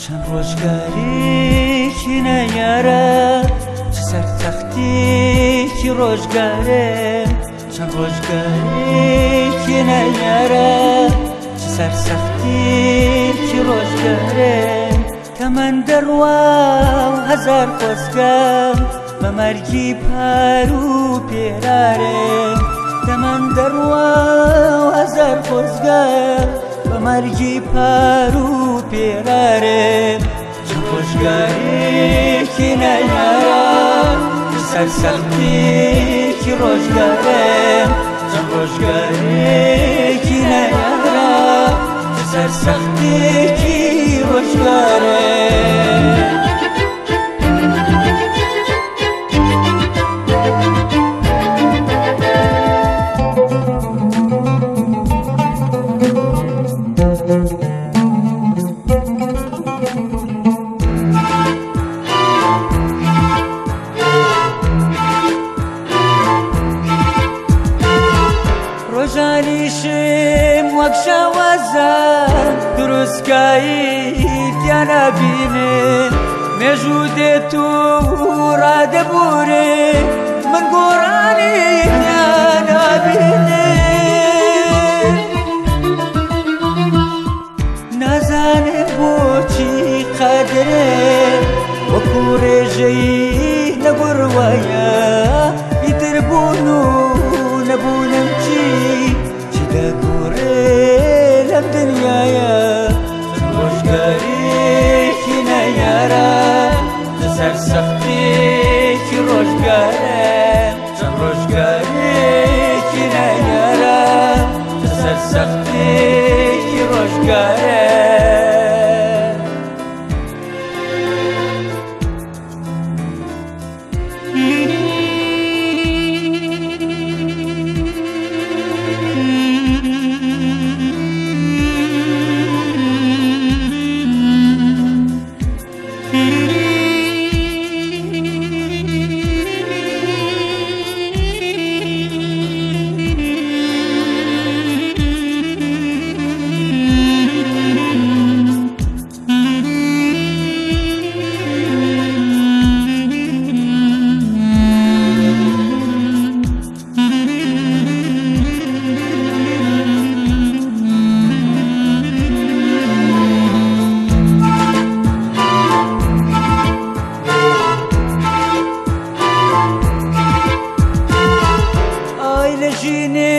چەند ڕۆژگاریکی نەیارە سەر تەختیکی ڕۆژگارێ. چەند ڕۆژگاریکی نەیارە سەر سەختیکی ڕۆژگارێ. کە من دەڕوا هزار خۆزگەم بە مەرگی پار و پێرارێ. کە من دەڕوا هزار خۆزگەم مرگی پرو پیراره چه خوشگاری که نیارم. چه سرسختی که روشگاره چه خوشگاری که نیارم. چه سرسختی که روشگاره ڕۆژانیشم وەک شەوەزان دروستکایی دیانەبینێ مێژوو دێت و ڕادەبورێ من ڕێژەی نەگوڕوایە ئیتر ki roşgarem Can roşgari ki ne yarem Ceser sekti ki لە ژینێ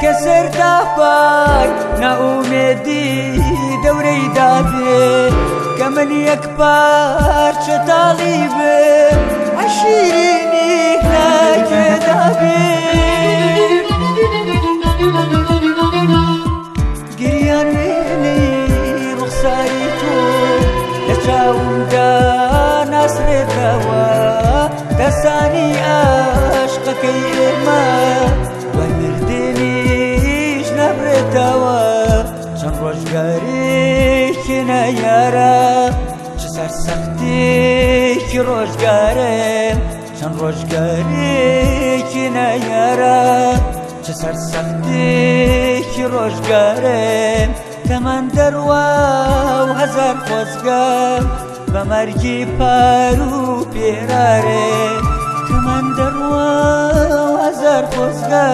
کە سەرداپای ناومێدی دەورەی دابێ کە من یەک پارچە تاڵی بێ عشیرینی ناگێدابێ گریان وێنەی ڕوخساری تۆ لە چاومدا ناسرێتەوە دەسانی ئاشقەکەی کێنە یارە چ سەر سەختێکی ڕۆژگارە چەند ڕۆژگارێکی نەیارە چ سەر سەختێکی ڕۆژگارە تەمەەن دەروە و هزار خۆزگە بە مەرگی پار و پێرارێ تەمەەن دەروە و هزار خۆزگە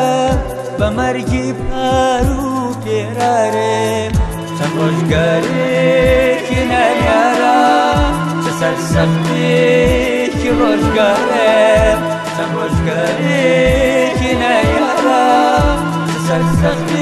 بە مەرگی پار و پێرارێ چەند ڕۆژگارێکی نەیارە چ سەرسەختێکی ڕۆژگارێ چەند ڕۆژگارێکی نەیارە چ سەرسەختێ